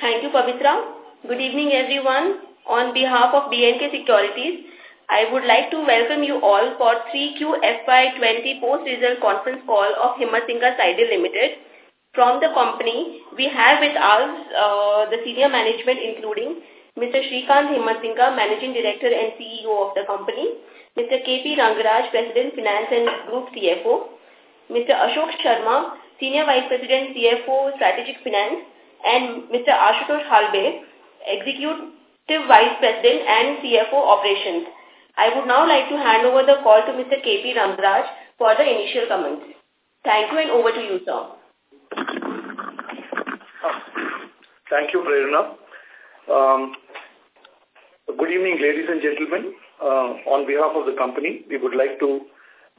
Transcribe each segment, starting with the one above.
Thank you, Pavitra. Good evening, everyone. On behalf of B&K Securities, I would like to welcome you all for 3Q FY20 post-result conference call of Himatsingka Seide Limited. From the company, we have with us uh, the senior management including Mr. Shrikant Himatsingka, Managing Director and CEO of the company, Mr. K.P. Rangaraj, President Finance and Group CFO, Mr. Ashok Sharma, Senior Vice President CFO Strategic Finance, and Mr. Ashutosh Halbe, Executive Vice President and CFO Operations. I would now like to hand over the call to Mr. K.P. Ramraj for the initial comments. Thank you and over to you, sir. Thank you, Prerna. Um, good evening, ladies and gentlemen. Uh, on behalf of the company, we would like to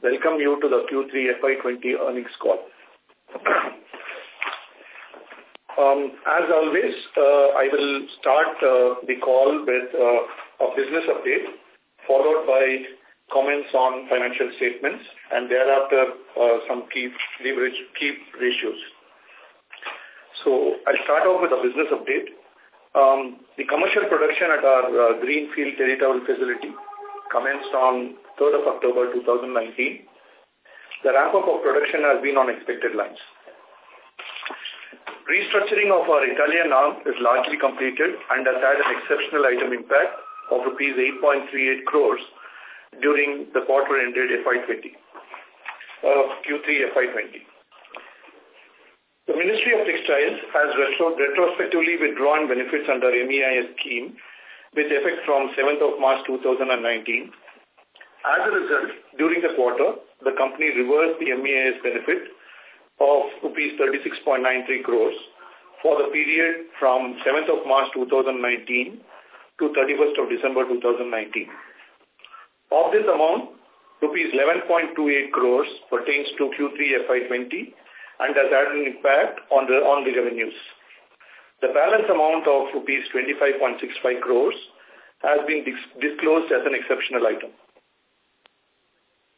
welcome you to the Q3 FY20 earnings call. Um, as always, uh, I will start uh, the call with uh, a business update, followed by comments on financial statements, and thereafter uh, some key leverage key ratios. So I'll start off with a business update. Um, the commercial production at our uh, Greenfield Terry Towel facility commenced on 3rd of October 2019. The ramp-up of production has been on expected lines. Restructuring of our Italian arm is largely completed and has had an exceptional item impact of rupees 8.38 crores during the quarter ended FY20, uh, Q3 FY20. The Ministry of Textiles has retro retrospectively withdrawn benefits under MEIS scheme with effect from 7th of March 2019. As a result, during the quarter, the company reversed the MEIS benefit of rupees 36.93 crores for the period from 7th of March 2019 to 31st of December 2019. Of this amount, rupees 11.28 crores pertains to Q3 FY20 and has had an impact on the, on the revenues. The balance amount of rupees 25.65 crores has been dis disclosed as an exceptional item.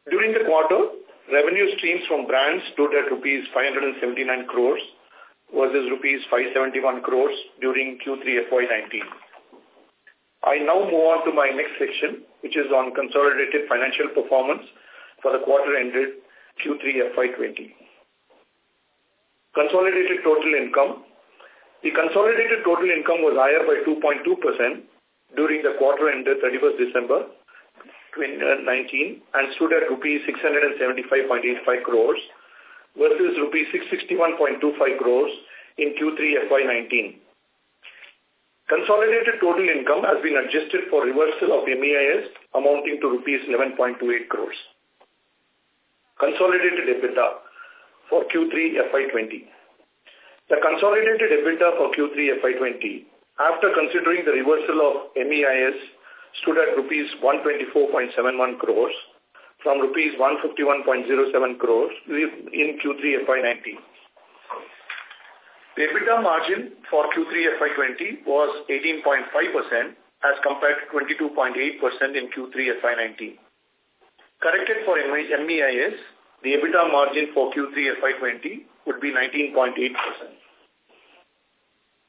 During the quarter, revenue streams from brands stood at rupees 579 crores versus rupees 571 crores during Q3 FY19. I now move on to my next section, which is on consolidated financial performance for the quarter ended Q3 FY20. Consolidated total income. The consolidated total income was higher by 2.2% during the quarter ended 31st December 2019 and stood at rupees 675.85 crores versus rupees 661.25 crores in Q3 FY19. Consolidated total income has been adjusted for reversal of MEIS amounting to rupees 11.28 crores. Consolidated EBITDA for Q3 FY20. The consolidated EBITDA for Q3 FY20, after considering the reversal of MEIS, stood at rupees 124.71 crores from rupees 151.07 crores in Q3 FY19. The EBITDA margin for Q3 FY20 was 18.5% as compared to 22.8% in Q3 FY19. Corrected for MEIS, the EBITDA margin for Q3 FY20 would be 19.8%.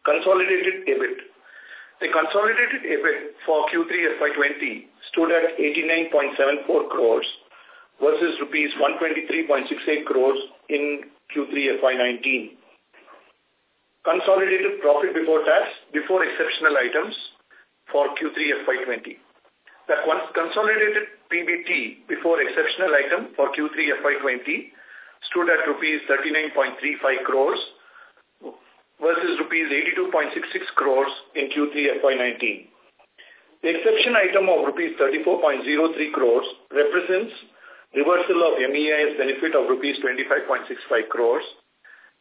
Consolidated EBIT. The consolidated EBIT for Q3 FY20 stood at 89.74 crores versus rupees 123.68 crores in Q3 FY19. Consolidated profit before tax before exceptional items for Q3 FY20. The consolidated PBT before exceptional item for Q3 FY20 stood at rupees 39.35 crores versus rupees 82.66 crores in Q3 FY19. The exception item of rupees 34.03 crores represents reversal of MEIS benefit of rupees 25.65 crores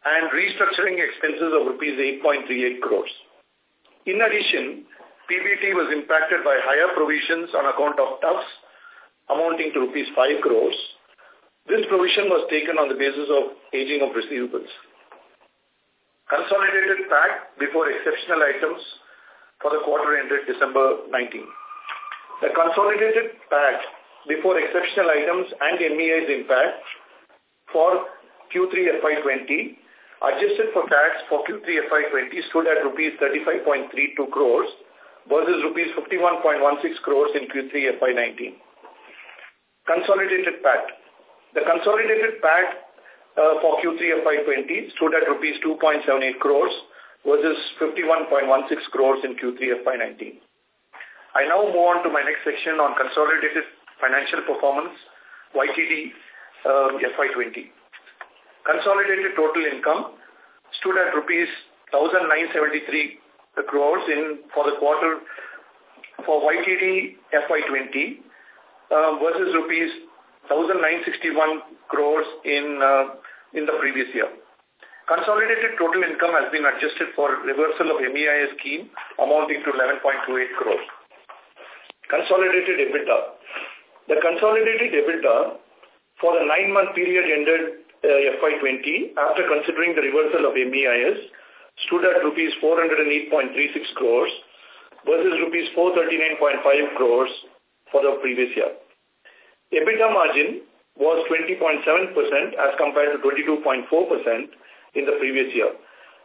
and restructuring expenses of rupees 8.38 crores. In addition, PBT was impacted by higher provisions on account of TUFs amounting to rupees 5 crores. This provision was taken on the basis of aging of receivables. Consolidated PAT before exceptional items for the quarter ended December 19. The consolidated PAT before exceptional items and MEIS impact for Q3 FY20 adjusted for tax for Q3 FY20 stood at rupees 35.32 crores versus rupees 51.16 crores in Q3 FY19. Consolidated PAT. The consolidated PAT uh, for Q3 FY20 stood at rupees 2.78 crores versus 51.16 crores in Q3 FY19. I now move on to my next section on consolidated financial performance, YTD uh, FY20. Consolidated total income stood at rupees 1,973 crores in for the quarter for YTD FY20 uh, versus rupees 1,961 crores in uh, in the previous year. Consolidated total income has been adjusted for reversal of MEIS scheme amounting to 11.28 crores. Consolidated EBITDA. The consolidated EBITDA for the nine-month period ended uh, FY20 after considering the reversal of MEIS stood at rupees 408.36 crores versus rupees 439.5 crores for the previous year. EBITDA margin was 20.7% as compared to 22.4% in the previous year.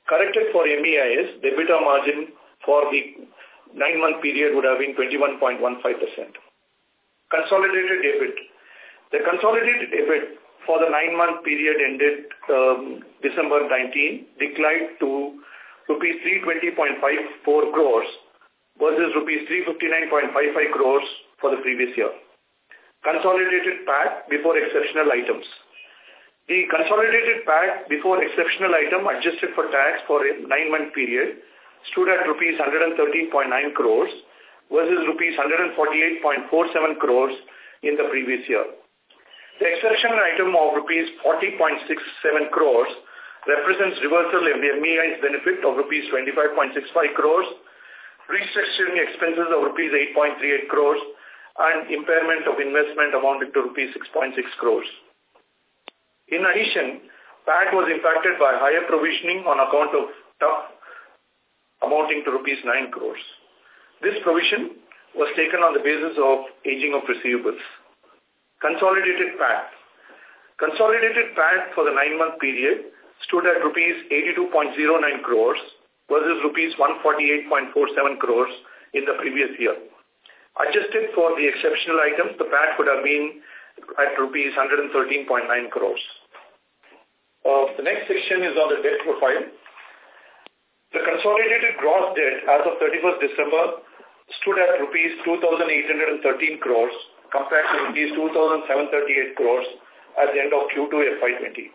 Corrected for MEIS, the EBITDA margin for the nine-month period would have been 21.15%. Consolidated EBIT. The consolidated EBIT for the nine-month period ended um, December 19 declined to rupees 320.54 crores versus rupees 359.55 crores for the previous year. Consolidated PAT before exceptional items. The consolidated PAT before exceptional item adjusted for tax for a nine-month period stood at rupees 113.9 crores versus rupees 148.47 crores in the previous year. The exceptional item of rupees 40.67 crores represents reversal of the MEIS benefit of rupees 25.65 crores, restructuring expenses of rupees 8.38 crores, and impairment of investment amounted to rupees 6.6 crores. In addition, PAT was impacted by higher provisioning on account of TUF amounting to rupees 9 crores. This provision was taken on the basis of aging of receivables. Consolidated PAT. Consolidated PAT for the nine-month period stood at rupees 82.09 crores versus rupees 148.47 crores in the previous year. Adjusted for the exceptional items, the PAT would have been at rupees 113.9 crores. Uh, the next section is on the debt profile. The consolidated gross debt as of 31st December stood at rupees 2,813 crores compared to rupees 2,738 crores at the end of Q2 FY20.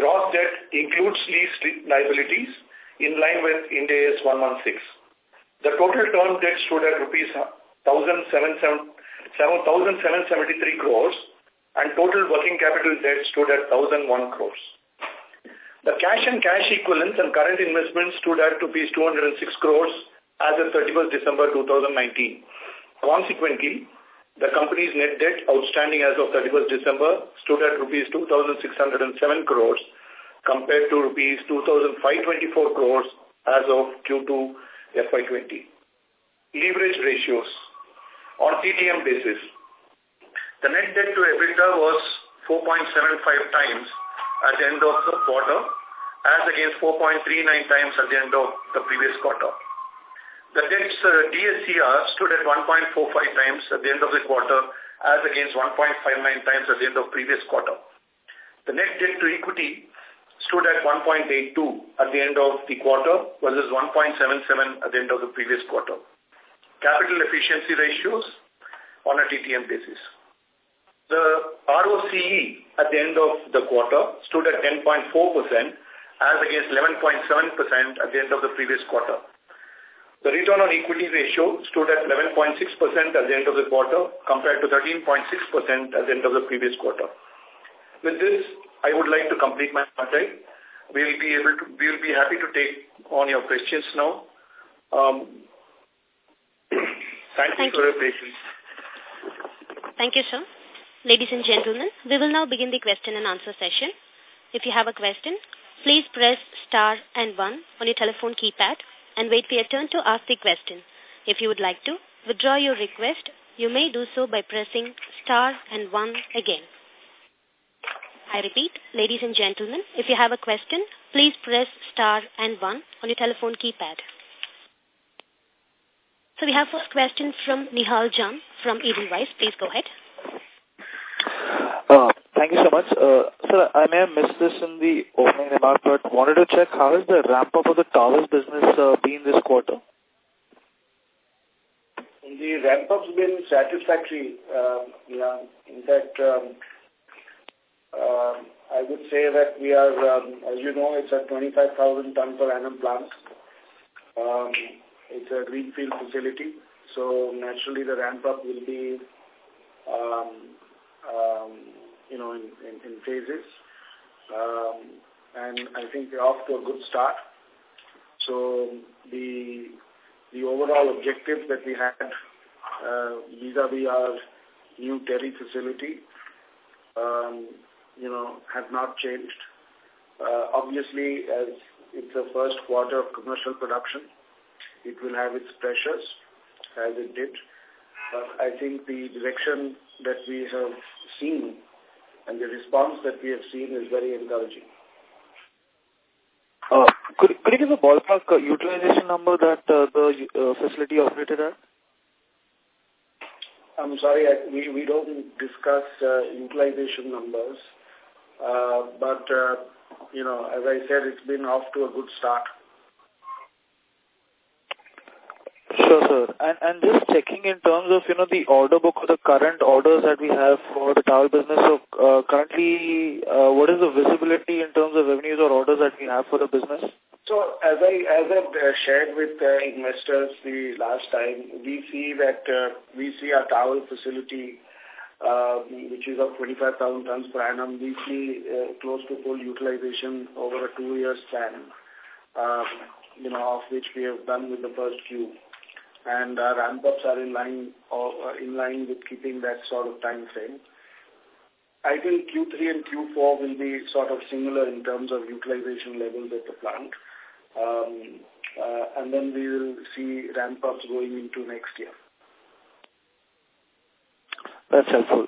Gross debt includes lease liabilities in line with Ind AS 116. The total term debt stood at rupees 1,773 crores and total working capital debt stood at 1,001 crores. The cash and cash equivalents and current investments stood at rupees 206 crores as of 31st December 2019. Consequently, the company's net debt outstanding as of 31st December stood at rupees 2,607 crores compared to rupees 2,524 crores as of Q2 FY20. Leverage ratios. On TTM basis, the net debt to EBITDA was 4.75 times at the end of the quarter as against 4.39 times at the end of the previous quarter. The debt's uh, DSCR stood at 1.45 times at the end of the quarter as against 1.59 times at the end of previous quarter. The net debt to equity stood at 1.82 at the end of the quarter versus 1.77 at the end of the previous quarter. Capital efficiency ratios on a TTM basis. The ROCE at the end of the quarter stood at 10.4% as against 11.7% at the end of the previous quarter. The return on equity ratio stood at 11.6% at the end of the quarter compared to 13.6% at the end of the previous quarter. With this, I would like to complete my update. We'll be able to, we'll be happy to take on your questions now. Um, thank, thank you for your patience. Thank you, sir. Ladies and gentlemen, we will now begin the question and answer session. If you have a question, please press star and one on your telephone keypad and wait for your turn to ask the question. If you would like to withdraw your request, you may do so by pressing star and one again. I repeat, ladies and gentlemen, if you have a question, please press star and one on your telephone keypad. So we have first question from Nihal Jham from Edelweiss. Please go ahead. Uh, thank you so much. Uh, sir, I may have missed this in the opening remark, but wanted to check how is the ramp-up of the towers business uh, been this quarter? The ramp-up's been satisfactory. Uh, yeah, in fact, um, uh, I would say that we are, um, as you know, it's a 25,000 ton per annum plant. Um, it's a greenfield facility, so naturally the ramp-up will be, um, um, you know, in, in, in phases. Um, and I think we're off to a good start. So the the overall objectives that we had uh, vis-a-vis -vis our new Terry facility, um, you know, have not changed. Uh, obviously, as it's the first quarter of commercial production, it will have its pressures, as it did. But I think the direction that we have seen and the response that we have seen is very encouraging. Uh, could, could you give a ballpark uh, utilization number that uh, the uh, facility operated at? I'm sorry, I, we, we don't discuss uh, utilization numbers. Uh, but, uh, you know, as I said, it's been off to a good start. Sure, sir. And, and just checking in terms of, you know, the order book or the current orders that we have for the tower business. So, uh, currently, uh, what is the visibility in terms of revenues or orders that we have for the business? So, as I as I uh, shared with uh, investors the last time, we see that uh, we see our tower facility uh, which is of 25,000 tons per annum, we see uh, close to full utilization over a two-year span, um, you know, of which we have done with the first few. And our ramp-ups are in line, or, uh, in line with keeping that sort of time frame. I think Q3 and Q4 will be sort of similar in terms of utilization levels at the plant. Um, uh, and then we will see ramp-ups going into next year. That's helpful.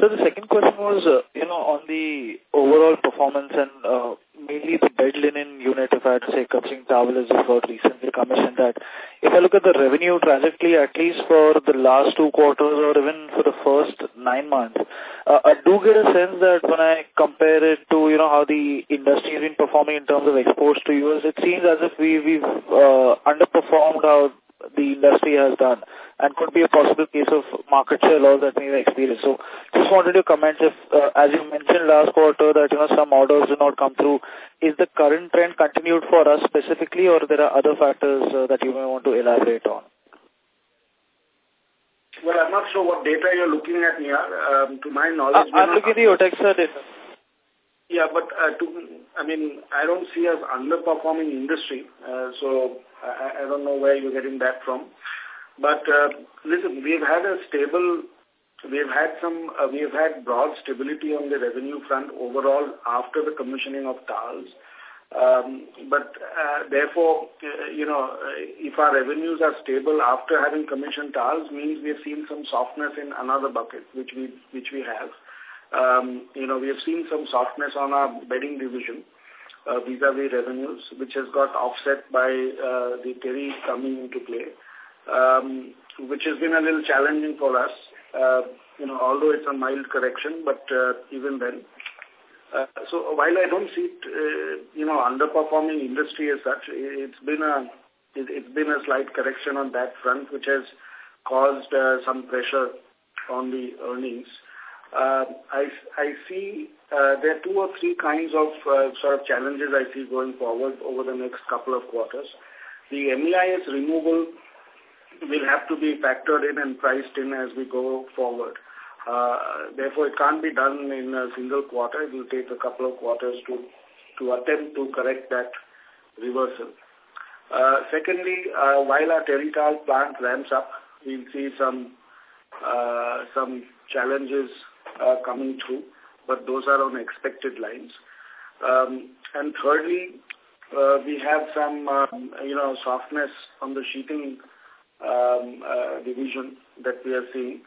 So the second question was, uh, you know, on the overall performance and uh, mainly the bed linen unit, if I had to say, considering Towel just got recently commissioned that. If I look at the revenue trajectory, at least for the last two quarters or even for the first nine months, uh, I do get a sense that when I compare it to, you know, how the industry has been performing in terms of exports to US, it seems as if we, we've uh, underperformed how the industry has done and could be a possible case of market share loss that we may experience. So just wanted to comment if, uh, as you mentioned last quarter, that, you know, some orders do not come through. Is the current trend continued for us specifically or there are other factors uh, that you may want to elaborate on? Well, I'm not sure what data you're looking at, Nia. Um, to my knowledge... Uh, I'm looking at the OTEXA data. Yeah, but uh, to, I mean, I don't see us underperforming industry, uh, so I, I don't know where you're getting that from. But uh, listen, we've had a stable, we've had some, uh, we've had broad stability on the revenue front overall after the commissioning of TALs. Um, but uh, therefore, uh, you know, if our revenues are stable after having commissioned TALs means we have seen some softness in another bucket, which we which we have. Um, you know, we have seen some softness on our bedding division uh, vis-a-vis -vis revenues, which has got offset by uh, the Terry coming into play, um, which has been a little challenging for us. Uh, you know, although it's a mild correction, but uh, even then. Uh, so while I don't see it, uh, you know, underperforming industry as such, it's been a it, it's been a slight correction on that front, which has caused uh, some pressure on the earnings. Uh, I, I see uh, there are two or three kinds of uh, sort of challenges I see going forward over the next couple of quarters. The MEIS removal will have to be factored in and priced in as we go forward. Uh, therefore, it can't be done in a single quarter. It will take a couple of quarters to, to attempt to correct that reversal. Uh, secondly, uh, while our Terry Towel plant ramps up, we'll see some uh, some challenges coming through, but those are on expected lines. Um, and thirdly, uh, we have some, um, you know, softness on the sheeting um, uh, division that we are seeing.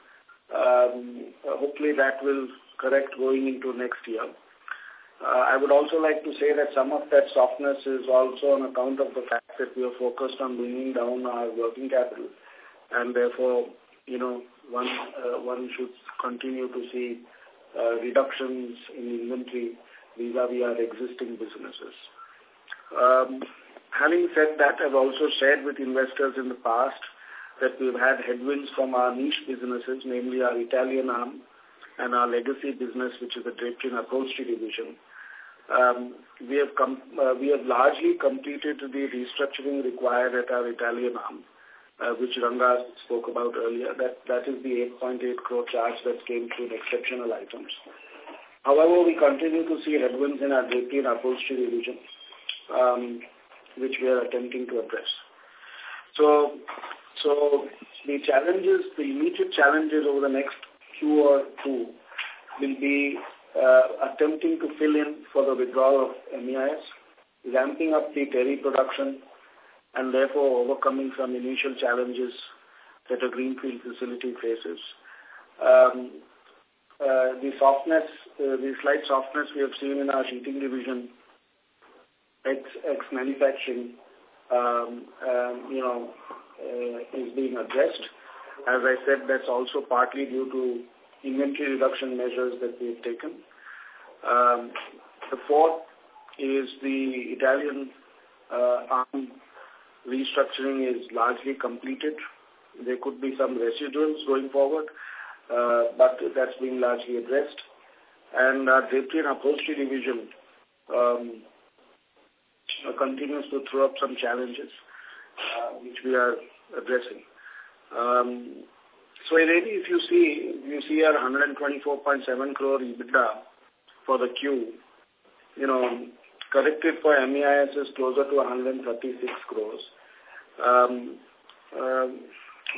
Hopefully that will correct going into next year. Uh, I would also like to say that some of that softness is also on account of the fact that we are focused on bringing down our working capital and therefore, you know, one, uh, one should continue to see uh, reductions in inventory vis-a-vis -vis our existing businesses. Um, having said that, I've also shared with investors in the past that we've had headwinds from our niche businesses, namely our Italian arm and our legacy business, which is the drapery and upholstery division. Um, we have com uh, we have largely completed the restructuring required at our Italian arm, uh, which Ranga spoke about earlier. That that is the 8.8 crore charge that came through the exceptional items. However, we continue to see headwinds in our drapery and upholstery division, um, which we are attempting to address. So, so the challenges, the immediate challenges over the next Q or two will be uh, attempting to fill in for the withdrawal of MEIS, ramping up the Terry production, and therefore overcoming some initial challenges that a greenfield facility faces. Um, uh, the softness, uh, the slight softness we have seen in our sheeting division, ex manufacturing, um, um, you know, uh, is being addressed. As I said, that's also partly due to inventory reduction measures that we've taken. Um, the fourth is the Italian uh, arm restructuring is largely completed. There could be some residuals going forward, uh, but that's being largely addressed. And our drapery and upholstery division um, continues to throw up some challenges, uh, which we are addressing. Um, so really, if you see, you see our 124.7 crore EBITDA for the Q, you know, corrected for MEIS is closer to 136 crores, um, uh,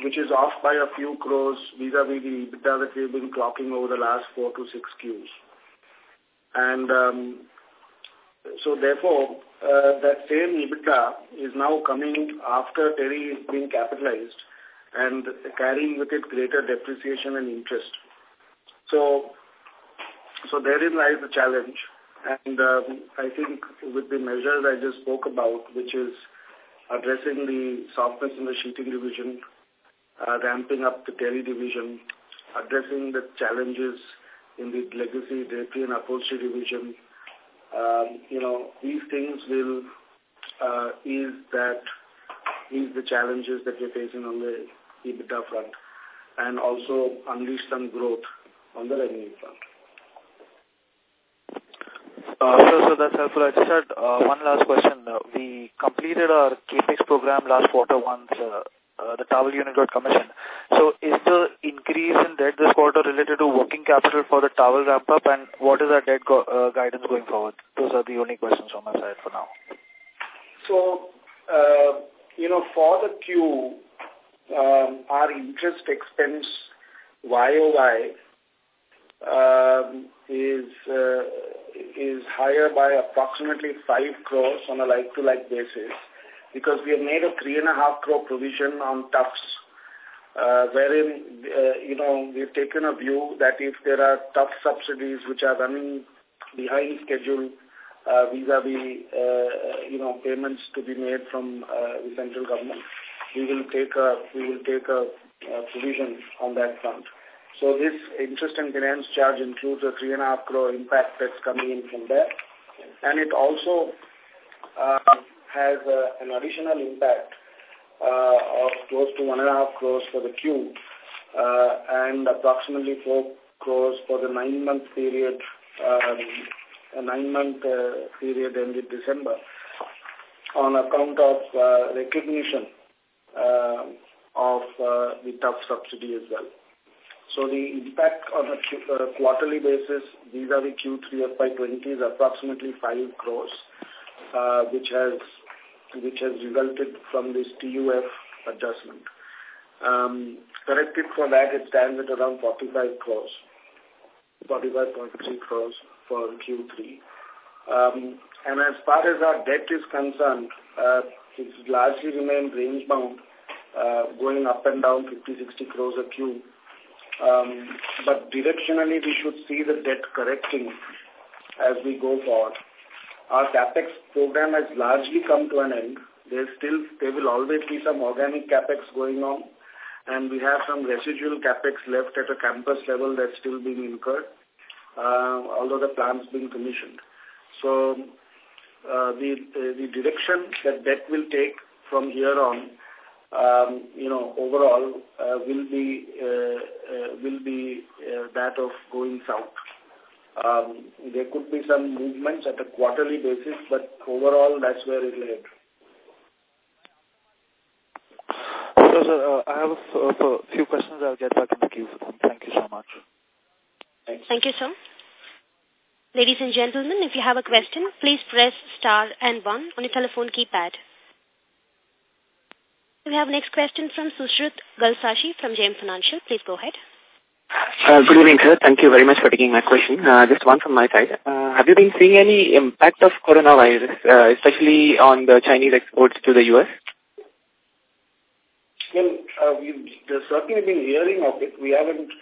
which is off by a few crores vis-a-vis -vis the EBITDA that we've been clocking over the last four to six Qs. And um, so therefore, uh, that same EBITDA is now coming after Terry is being capitalized and carrying with it greater depreciation and interest. So, so therein lies the challenge. And um, I think with the measures I just spoke about, which is addressing the softness in the sheeting division, uh, ramping up the Terry division, addressing the challenges in the legacy drapery and upholstery division, um, you know, these things will uh, ease that, ease the challenges that we're facing on the EBITDA front and also unleash some growth on the revenue front. Uh, so, so that's helpful. I just had uh, one last question. Uh, we completed our CAPEX program last quarter once the towel unit got commissioned. So is the increase in debt this quarter related to working capital for the towel ramp up and what is our debt go uh, guidance going forward? Those are the only questions on my side for now. So, uh, you know, for the Q, um, our interest expense YOY um, is uh, is higher by approximately 5 crores on a like-to-like -like basis because we have made a three and a half crore provision on TUFS, uh, wherein, uh, you know, we've taken a view that if there are TUF subsidies which are running behind schedule uh, vis-a-vis, -vis, uh, you know, payments to be made from uh, the central government, we will take a, we will take a provision on that front. So this interest and finance charge includes a three and a half crore impact that's coming in from there. And it also uh, has uh, an additional impact uh, of close to one and a half crores for the Q uh, and approximately four crores for the nine-month period, um, nine-month uh, period ended December on account of uh, recognition uh, of the TUF subsidy as well. So the impact on a uh, quarterly basis vis-a-vis -vis Q3 FY20 is approximately 5 crores uh, which has which has resulted from this TUF adjustment. Um, corrected for that, it stands at around 45 crores, 45.3 crores for Q3. Um, and as far as our debt is concerned, uh, it's largely remained range-bound, uh, going up and down 50-60 crores a Q. Um, but directionally, we should see the debt correcting as we go forward. Our CapEx program has largely come to an end. There's still, there will always be some organic CapEx going on, and we have some residual CapEx left at a campus level that's still being incurred, uh, although the plant's been commissioned. So uh, the, the direction that debt will take from here on, um, you know, overall uh, will be uh, uh, will be uh, that of going south. Um, there could be some movements at a quarterly basis, but overall that's where it led. So, sir, uh, I have a, a few questions. I'll get back in the queue for them. Thank you so much. Thanks. Thank you, sir. Ladies and gentlemen, if you have a question, please press star and one on your telephone keypad. We have next question from Sushrut Galsashi from JM Financial. Please go ahead. Uh, good evening, sir. Thank you very much for taking my question. Uh, just one from my side. Uh, have you been seeing any impact of coronavirus, uh, especially on the Chinese exports to the U.S.? Well, uh, we've certainly been hearing of it. We haven't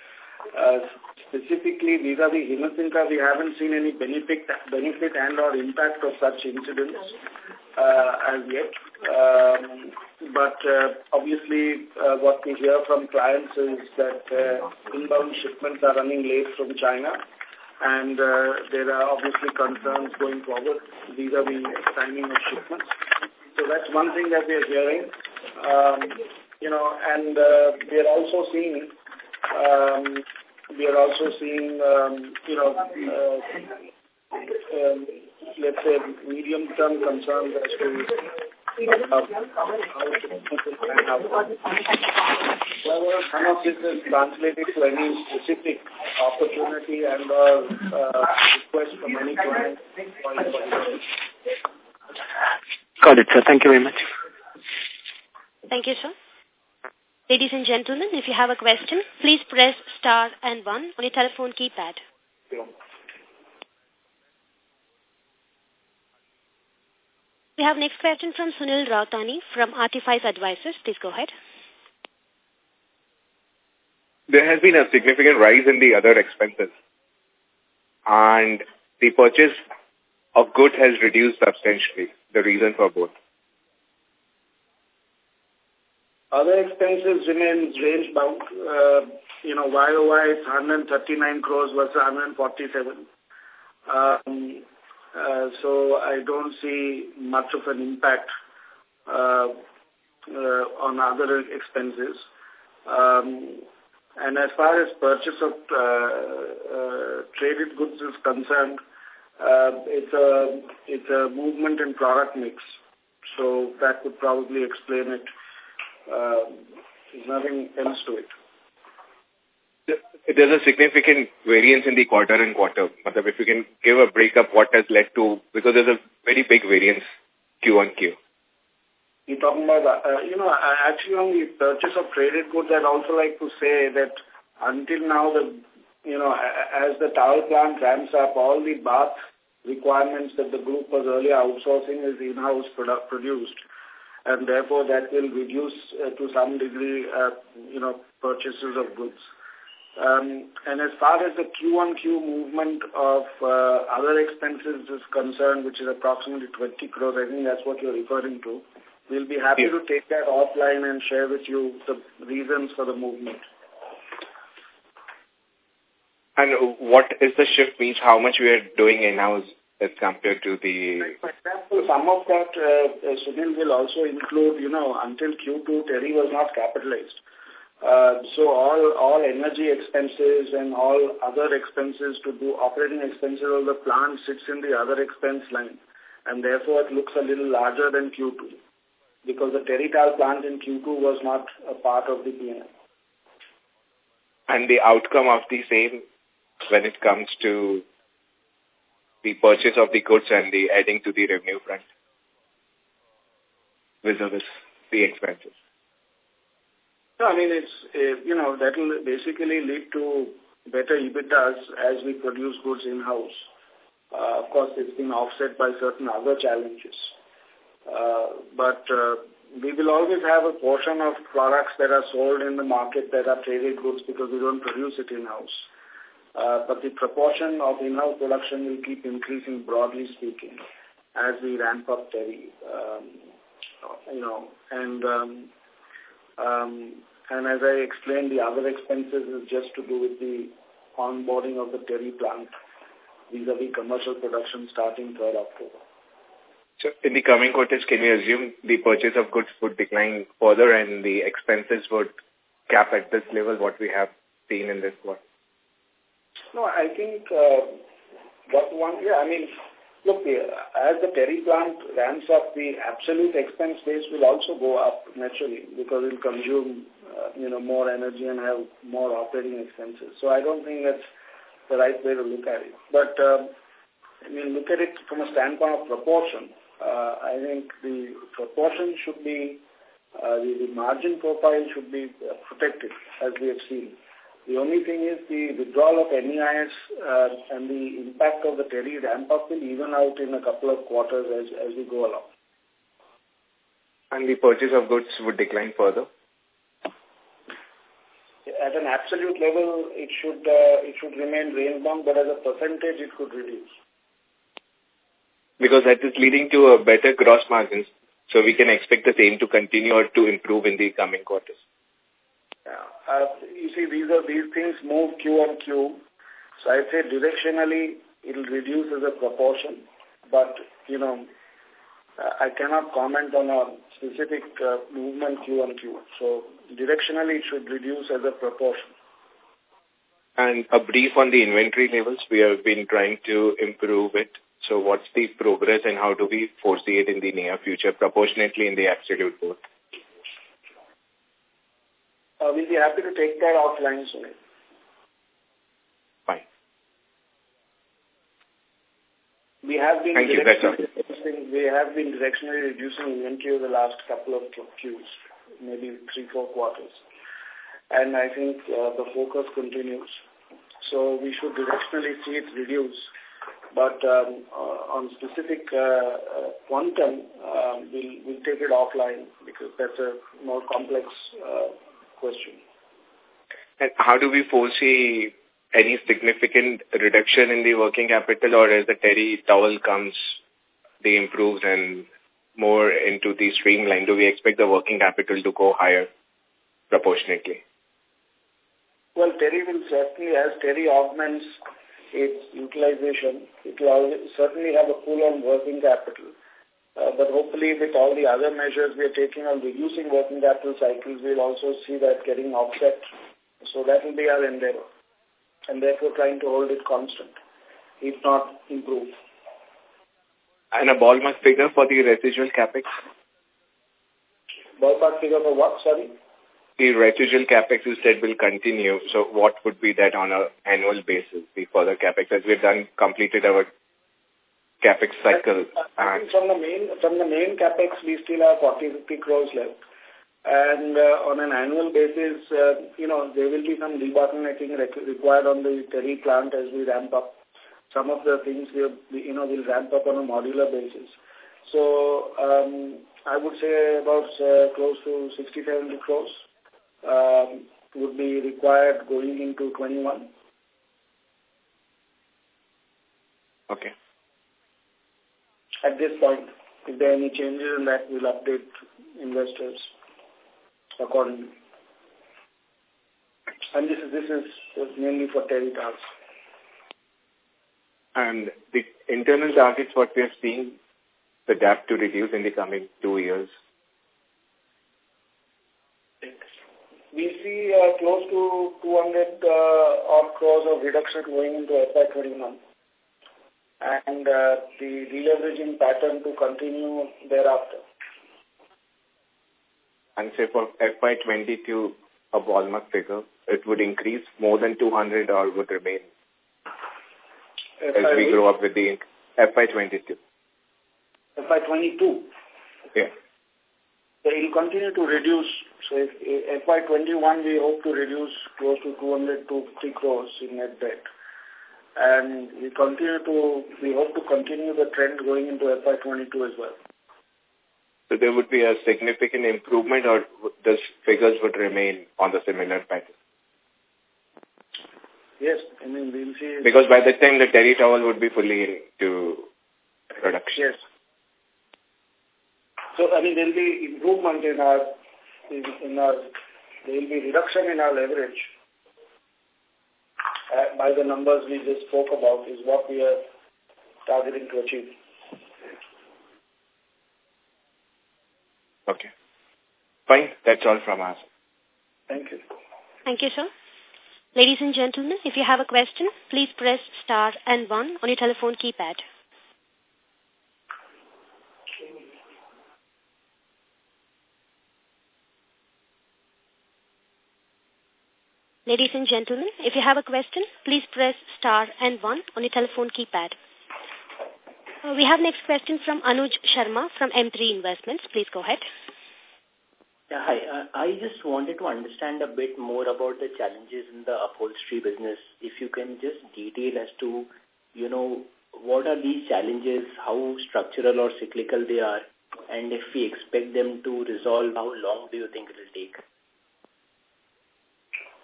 uh, specifically vis-a-vis Himatsingka, we haven't seen any benefit, benefit and or impact of such incidents uh, as yet. Um, but uh, obviously, uh, what we hear from clients is that uh, inbound shipments are running late from China, and uh, there are obviously concerns going forward vis-a-vis -vis timing of shipments. So that's one thing that we are hearing. Um, you know, and uh, we are also seeing um, we are also seeing, um, you know, uh, um, let's say, medium-term concerns as to However, none of this is translated to any specific opportunity and uh, request from any. Got it, sir. Thank you very much. Thank you, sir. Ladies and gentlemen, if you have a question, please press star and one on your telephone keypad. We have next question from Sunil Rautani from Artifice Advisors. Please go ahead. There has been a significant rise in the other expenses and the purchase of goods has reduced substantially. The reason for both. Other expenses remain range bound. Uh, you know, YOY is 139 crores versus 147. Um, so I don't see much of an impact uh, uh, on other expenses. Um, and as far as purchase of uh, uh, traded goods is concerned, uh, it's a it's a movement in product mix. So that would probably explain it uh, there's nothing else to it. There's a significant variance in the quarter and quarter. If you can give a breakup what has led to, because there's a very big variance Q on Q. You're talking about, uh, you know, actually on the purchase of traded goods, I'd also like to say that until now, the, you know, as the towel plant ramps up, all the bath requirements that the group was earlier outsourcing is in-house produced and therefore that will reduce uh, to some degree, uh, you know, purchases of goods. Um, and as far as the Q1Q movement of uh, other expenses is concerned, which is approximately 20 crores, I think that's what you're referring to. We'll be happy to take that offline and share with you the reasons for the movement. And what is the shift means how much we are doing in-house as compared to the... For example, some of that, uh, uh, Sunil, will also include, you know, until Q2, Terry was not capitalized. Uh, so all, all energy expenses and all other expenses to do operating expenses of the plant sits in the other expense line. And therefore, it looks a little larger than Q2 because the Terry Towel plant in Q2 was not a part of the PNL. And the outcome of the same when it comes to the purchase of the goods and the adding to the revenue front vis-a-vis the expenses? No, I mean, it's, uh, you know, that will basically lead to better EBITDAs as we produce goods in-house. Uh, of course, it's been offset by certain other challenges. Uh, but uh, we will always have a portion of products that are sold in the market that are traded goods because we don't produce it in-house. Uh, but the proportion of in-house production will keep increasing, broadly speaking, as we ramp up Terry. Um, you know, and um, um, and as I explained, the other expenses is just to do with the onboarding of the Terry plant vis-a-vis -vis commercial production starting 3rd October. So in the coming quarters, can we assume the purchase of goods would decline further and the expenses would cap at this level, what we have seen in this quarter? No, I think uh, that one, yeah, I mean, look, as the Terry plant ramps up, the absolute expense base will also go up naturally because it will consume, uh, you know, more energy and have more operating expenses. So I don't think that's the right way to look at it. But um, I mean, look at it from a standpoint of proportion. Uh, I think the proportion should be, uh, the, the margin profile should be protected as we have seen. The only thing is the withdrawal of MEIS uh, and the impact of the Terry ramp-up will even out in a couple of quarters as, as we go along. And the purchase of goods would decline further? At an absolute level, it should uh, it should remain range-bound, but as a percentage, it could reduce. Because that is leading to a better gross margins, so we can expect the same to continue or to improve in the coming quarters. Yeah. Uh, you see, these are these things move Q on Q. So I'd say directionally it will reduce as a proportion, but you know, uh, I cannot comment on a specific uh, movement Q on Q. So directionally it should reduce as a proportion. And a brief on the inventory levels, we have been trying to improve it. So what's the progress and how do we foresee it in the near future, proportionately in the absolute both? Uh, we'll be happy to take that offline soon. Fine. We have been Thank you, reducing, we have been directionally reducing inventory over the last couple of Qs, maybe three, four quarters. And I think uh, the focus continues. So we should directionally see it reduce. But um, uh, on specific uh, uh, quantum, um, we'll, we'll take it offline because that's a more complex uh, question. And how do we foresee any significant reduction in the working capital or as the Terry towel comes, they improves and more into the streamline, do we expect the working capital to go higher proportionately? Well, Terry will certainly, as Terry augments its utilization, it will certainly have a pull on working capital. Uh, but hopefully with all the other measures we are taking on reducing working capital cycles, we'll also see that getting offset. So that will be our endeavor. And therefore trying to hold it constant, if not improve. And a ballpark figure for the residual capex? Ballpark figure for what, sorry? The residual capex you said will continue. So what would be that on an annual basis, before the further capex? As we've done, completed our capex cycle. I think from the main from the main capex, we still have 40, 50 crores left. And uh, on an annual basis, uh, you know, there will be some debottlenecking required on the Terry plant as we ramp up. Some of the things we, you know, will ramp up on a modular basis. So um, I would say about uh, close to 60, 70 crores um, would be required going into 21. Okay at this point. If there are any changes in that, we'll update investors accordingly. And this is, this is mainly for Terry tasks. And the internal targets, what we have seen, the gap to reduce in the coming two years? We see uh, close to 200 uh, odd crores of reduction going into FY21 and uh, the deleveraging pattern to continue thereafter. And say for FY22, a ballpark figure, it would increase more than 200 or would remain as we grow up with the FY22? FY22? Yeah. So it will continue to reduce. So if FY21, we hope to reduce close to 200 to 50 crores in net debt and we continue to, we hope to continue the trend going into FY22 as well. So there would be a significant improvement or the figures would remain on the similar pattern? Yes, I mean, we'll see. Because by that time, the terry towel would be fully into production. Yes. So, I mean, there will be improvement in our, in, in our, there will be reduction in our leverage uh, by the numbers we just spoke about is what we are targeting to achieve. Okay. Fine. That's all from us. Thank you. Thank you, sir. Ladies and gentlemen, if you have a question, please press star and one on your telephone keypad. Ladies and gentlemen, if you have a question, please press star and one on your telephone keypad. Uh, we have next question from Anuj Sharma from M3 Investments. Please go ahead. Yeah, hi. Uh, I just wanted to understand a bit more about the challenges in the upholstery business. If you can just detail as to, you know, what are these challenges, how structural or cyclical they are, and if we expect them to resolve, how long do you think it will take?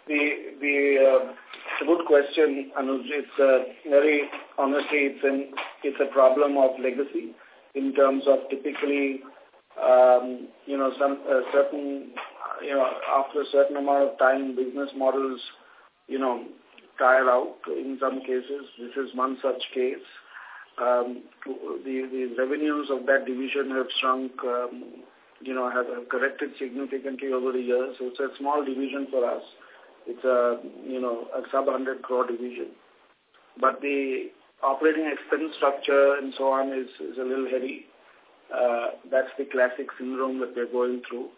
The the uh, it's a good question, Anuj. It's uh, very honestly, it's an it's a problem of legacy in terms of typically, um, you know, some uh, certain, you know, after a certain amount of time, business models, you know, tire out. In some cases, this is one such case. Um, the the revenues of that division have shrunk. Um, you know, have, have corrected significantly over the years. So it's a small division for us. It's a, you know, a sub-100 crore division. But the operating expense structure and so on is, is a little heavy. Uh, that's the classic syndrome that we're going through.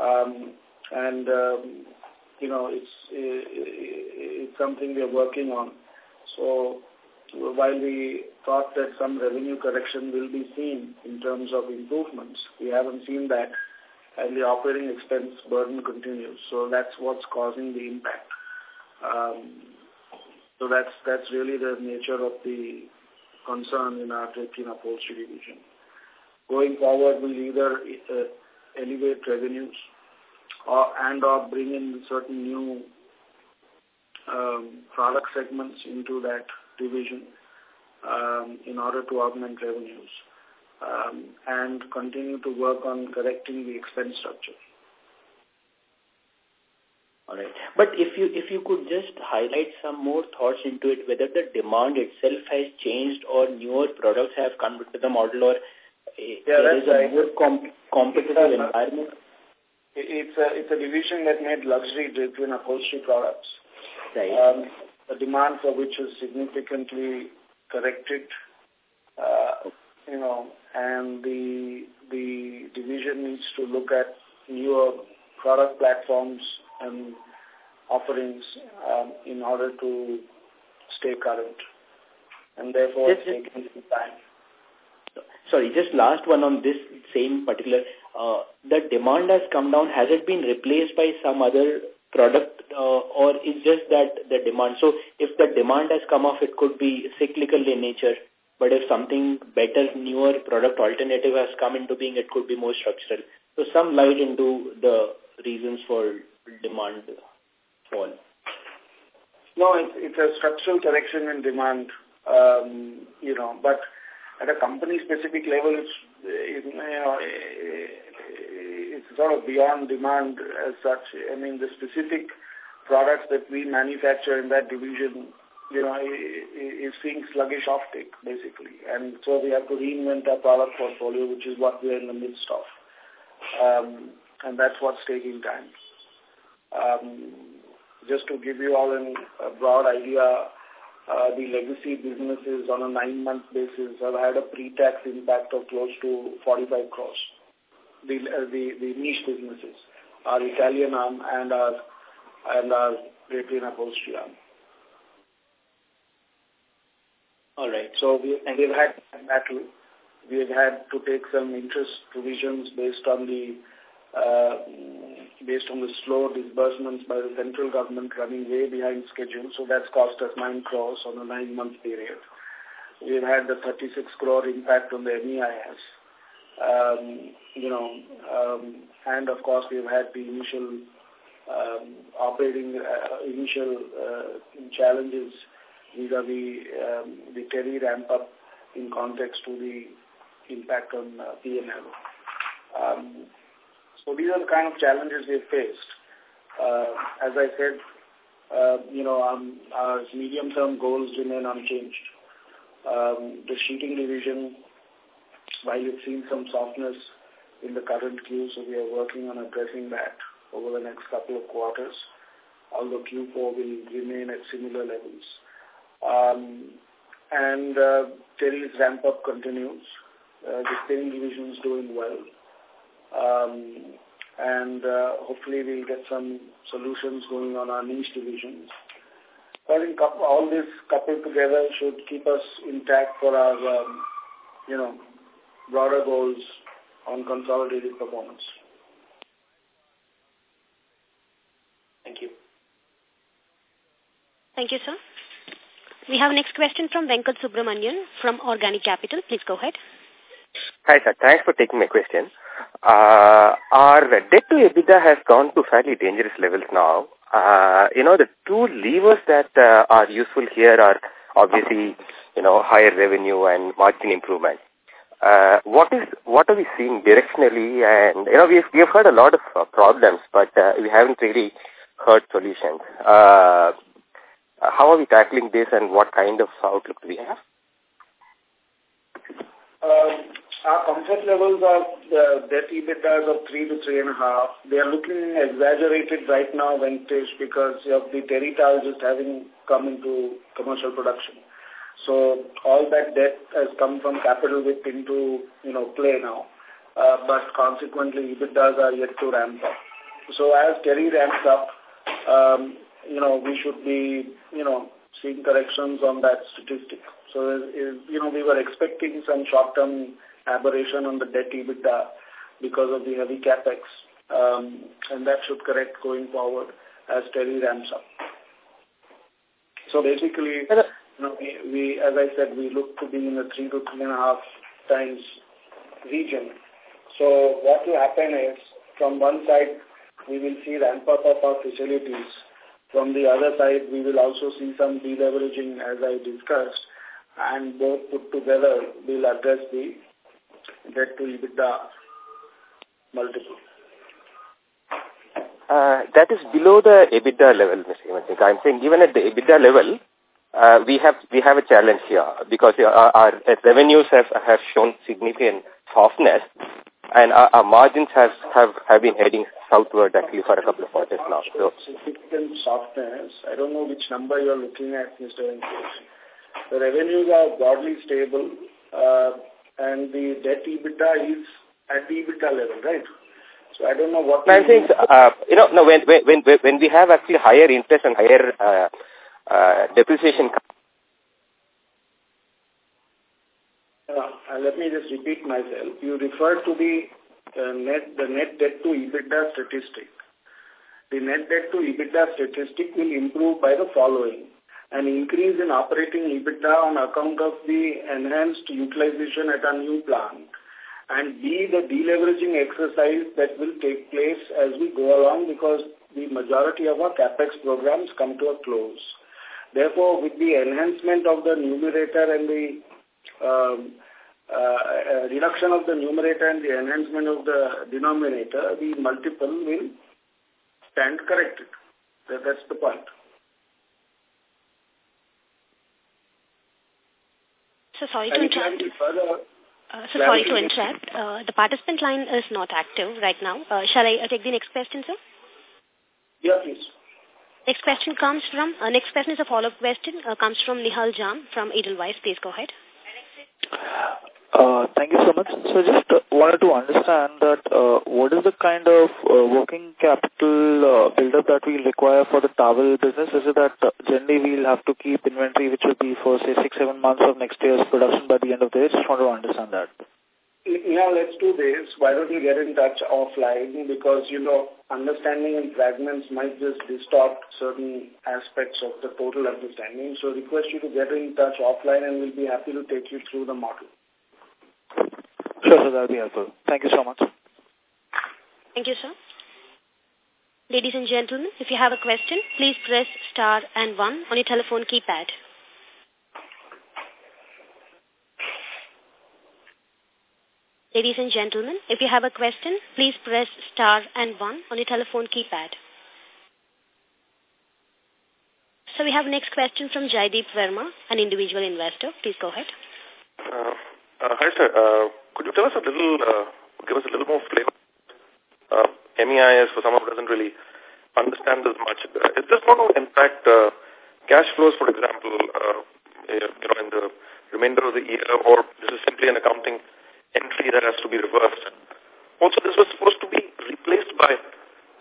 Um, and, um, you know, it's, it's something we're working on. So while we thought that some revenue correction will be seen in terms of improvements, we haven't seen that and the operating expense burden continues. So that's what's causing the impact. Um, so that's that's really the nature of the concern in our drapery upholstery division. Going forward, we'll either uh, elevate revenues or and or bring in certain new um, product segments into that division um, in order to augment revenues um, and continue to work on correcting the expense structure. All right. But if you if you could just highlight some more thoughts into it, whether the demand itself has changed or newer products have come into the model or yeah, there is a right. more com competitive environment? It's a, it's a division that made luxury drapery and upholstery products. Right. Um, the demand for which is significantly corrected. Uh, you know, and the the division needs to look at newer product platforms and offerings um, in order to stay current. And therefore, Yes, it's taking some time. Sorry, just last one on this same particular. Uh, the demand has come down. Has it been replaced by some other product uh, or is just that the demand? So if the demand has come off, it could be cyclical in nature. But if something better, newer product alternative has come into being, it could be more structural. So some light into the reasons for demand fall. No, it's, it's a structural correction in demand, um, you know, but at a company-specific level, it's, it, you know, it's sort of beyond demand as such. I mean, the specific products that we manufacture in that division, you know, is seeing sluggish offtake, basically. And so we have to reinvent our product portfolio, which is what we're in the midst of. Um, and that's what's taking time. Um, just to give you all an, a broad idea, uh, the legacy businesses on a nine-month basis have had a pre-tax impact of close to 45 crores. The, uh, the, the niche businesses, our Italian arm and our, and our and upholstery arm. All right. So we, we've had battle. We've had to take some interest provisions based on the uh, based on the slow disbursements by the central government running way behind schedule. So that's cost us 9 crores on a nine-month period. We've had the 36 crore impact on the MEIS. Um, you know, um, and of course we've had the initial um, operating uh, initial uh, challenges vis-a-vis um, the Terry ramp-up in context to the impact on uh, P&L. Um, so these are the kind of challenges we have faced. Uh, as I said, uh, you know, um, our medium-term goals remain unchanged. Um, the sheeting division, while you've seen some softness in the current Q, so we are working on addressing that over the next couple of quarters, although Q4 will remain at similar levels. Um, and uh, Terry's ramp-up continues. Uh, the spinning division is doing well. Um, and uh, hopefully we'll get some solutions going on our niche divisions. I think all this coupled together should keep us intact for our, um, you know, broader goals on consolidated performance. Thank you. Thank you, sir. We have next question from Venkat Subramanian from Organic Capital. Please go ahead. Hi, sir. Thanks for taking my question. Uh, our debt to EBITDA has gone to fairly dangerous levels now. Uh, you know, the two levers that uh, are useful here are obviously, you know, higher revenue and margin improvement. Uh, what is what are we seeing directionally? And you know, we've we've heard a lot of uh, problems, but uh, we haven't really heard solutions. Uh, how are we tackling this, and what kind of outlook do we have? Um, our comfort levels are the debt EBITDA of 3 to 3.5. They are looking exaggerated right now, Venkatesh, because of the Terry towel just having come into commercial production. So all that debt has come from capital with into, you know, play now. Uh, but consequently, EBITDAs are yet to ramp up. So as Terry ramps up, um, you know, we should be, you know, seeing corrections on that statistic. So, you know, we were expecting some short-term aberration on the debt EBITDA because of the heavy capex, um, and that should correct going forward as Terry ramps up. So basically, you know, we, we, as I said, we look to be in the three to three and a half times region. So what will happen is, from one side, we will see ramp up of our facilities. From the other side, we will also see some deleveraging, as I discussed, and both put together will address the debt to EBITDA multiple. Uh, that is below the EBITDA level, Mr. Himatsingka. I'm saying even at the EBITDA level, uh, we have we have a challenge here because our, our revenues have have shown significant softness, and our, our margins have have have been heading southward actually for a couple of quarters now. So significant softness. I don't know which number you're looking at, Mr. Venkatesh. The revenues are broadly stable, uh, and the debt EBITDA is at the EBITDA level, right? So I don't know what... I think, uh, you know, no, when, when, when we have actually higher interest and higher uh, uh, depreciation... Uh, let me just repeat myself. You referred to the uh, net, the net debt to EBITDA statistic. The net debt to EBITDA statistic will improve by the following an increase in operating EBITDA on account of the enhanced utilization at our new plant, and B, the deleveraging exercise that will take place as we go along because the majority of our capex programs come to a close. Therefore, with the enhancement of the numerator and the reduction of the numerator and the enhancement of the denominator, the multiple will stand corrected. That, that's the point. So sorry to interrupt. Uh, so sorry to interrupt. Uh, the participant line is not active right now. Uh, shall I uh, take the next question, sir? Yeah, please. Next question comes from, uh, next question is a follow-up question, uh, comes from Nihal Jham from Edelweiss. Please go ahead. Uh, thank you so much. So I just uh, wanted to understand that uh, what is the kind of uh, working capital uh, buildup that we require for the towel business? Is it that uh, generally we'll have to keep inventory which will be for say six, seven months of next year's production by the end of the year? Just want to understand that. Yeah, let's do this. Why don't you get in touch offline? Because, you know, understanding in fragments might just distort certain aspects of the total understanding. So request you to get in touch offline and we'll be happy to take you through the model. Sure, sir, that'll be helpful. Thank you so much. Thank you, sir. Ladies and gentlemen, if you have a question, please press star and one on your telephone keypad. Ladies and gentlemen, if you have a question, please press star and one on your telephone keypad. So we have next question from Jaideep Verma, an individual investor. Please go ahead. Uh, uh, hi, sir. Uh, could you tell us a little, uh, give us a little more flavor? Uh, MEIS, for someone who doesn't really understand this much, is this going to impact uh, cash flows, for example, uh, you know, in the remainder of the year, or this is simply an accounting entry that has to be reversed? Also, this was supposed to be replaced by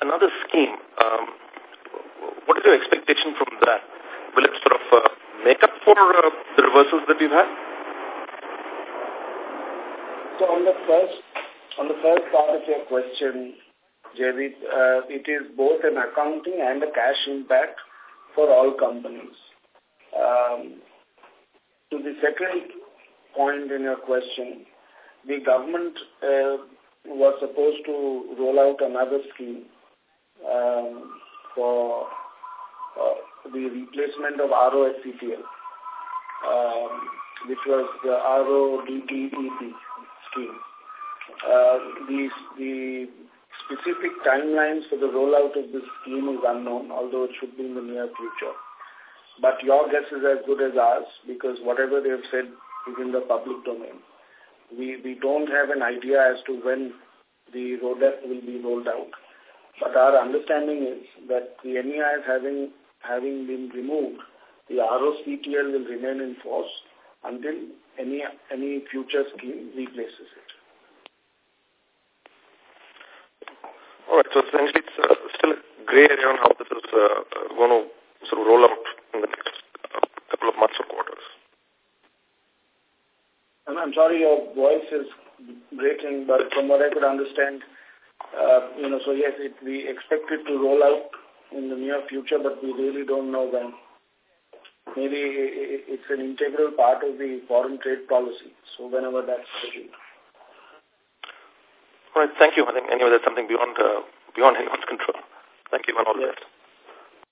another scheme. Um, what is your expectation from that? Will it sort of uh, make up for uh, the reversals that we've had? So on the first, on the first part of your question, Javid, uh, it is both an accounting and a cash impact for all companies. Um, to the second point in your question, the government uh, was supposed to roll out another scheme um, for uh, the replacement of ROSCTL, um, which was the RODTEP scheme. Uh, the, the specific timelines for the rollout of this scheme is unknown, although it should be in the near future. But your guess is as good as ours because whatever they have said is in the public domain. We, we don't have an idea as to when the RODTEP will be rolled out. But our understanding is that the MEIS having, having been removed, the ROSCTL will remain in force until any, any future scheme replaces it. All right, so essentially it's uh, still a gray area on how this is uh, going to sort of roll out in the next uh, couple of months or quarters. And I'm sorry your voice is breaking, but from what I could understand, uh, you know, so yes, it, we expect it to roll out in the near future, but we really don't know when. Maybe it's an integral part of the foreign trade policy, so whenever that's scheduled. All right, thank you. I think anyway that's something beyond uh, beyond anyone's control. Thank you and all yes. the best.